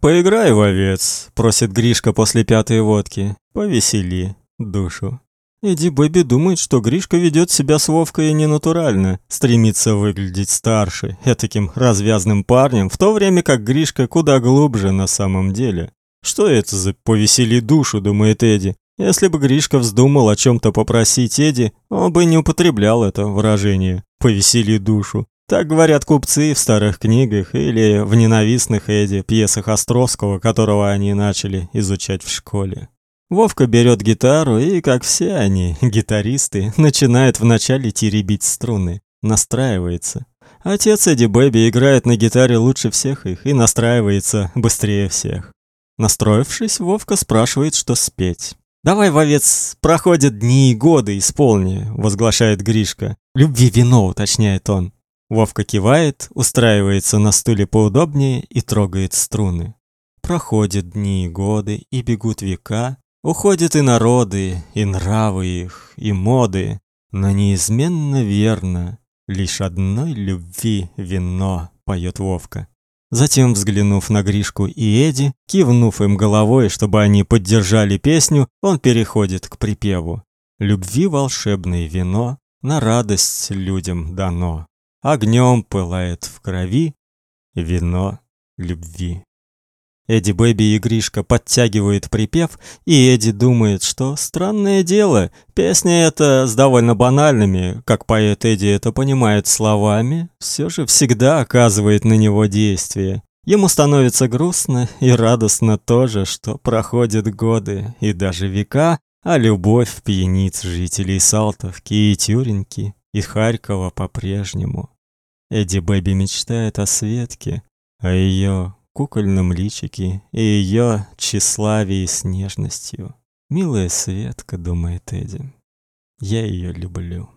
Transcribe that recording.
«Поиграй в овец», — просит Гришка после пятой водки. «Повесели душу». Эдди Бэби думает, что Гришка ведет себя с Вовкой ненатурально, стремится выглядеть старше, таким развязным парнем, в то время как Гришка куда глубже на самом деле. Что это за повесели душу, думает Эдди. Если бы Гришка вздумал о чем то попросить Эдди, он бы не употреблял это выражение повесели душу. Так говорят купцы в старых книгах или в ненавистных Эдди пьесах Островского, которого они начали изучать в школе. Вовка берет гитару и, как все они, гитаристы, начинает вначале теребить струны, настраивается. Отец Эдди Бэби играет на гитаре лучше всех их и настраивается быстрее всех. Настроившись, Вовка спрашивает, что спеть. «Давай, вовец, проходят дни и годы, исполни», — возглашает Гришка. «Любви вино», — уточняет он. Вовка кивает, устраивается на стуле поудобнее и трогает струны. Проходят дни и годы, и бегут века, Уходят и народы, и нравы их, и моды, но неизменно верно лишь одной любви вино, поет Вовка. Затем, взглянув на Гришку и Эди, кивнув им головой, чтобы они поддержали песню, он переходит к припеву. Любви волшебное вино на радость людям дано. Огнем пылает в крови вино любви. Эдди Бэби и Гришка подтягивают припев, и Эдди думает, что странное дело, песня эта с довольно банальными, как поэт Эдди это понимает словами, все же всегда оказывает на него действие. Ему становится грустно и радостно тоже, что проходят годы и даже века, а любовь пьянит жителей Салтовки и Тюринки и Харькова по-прежнему. Эдди Бэби мечтает о Светке, о ее кукольном личике и ее тщеславии с нежностью. Милая Светка, думает Эдди. Я ее люблю.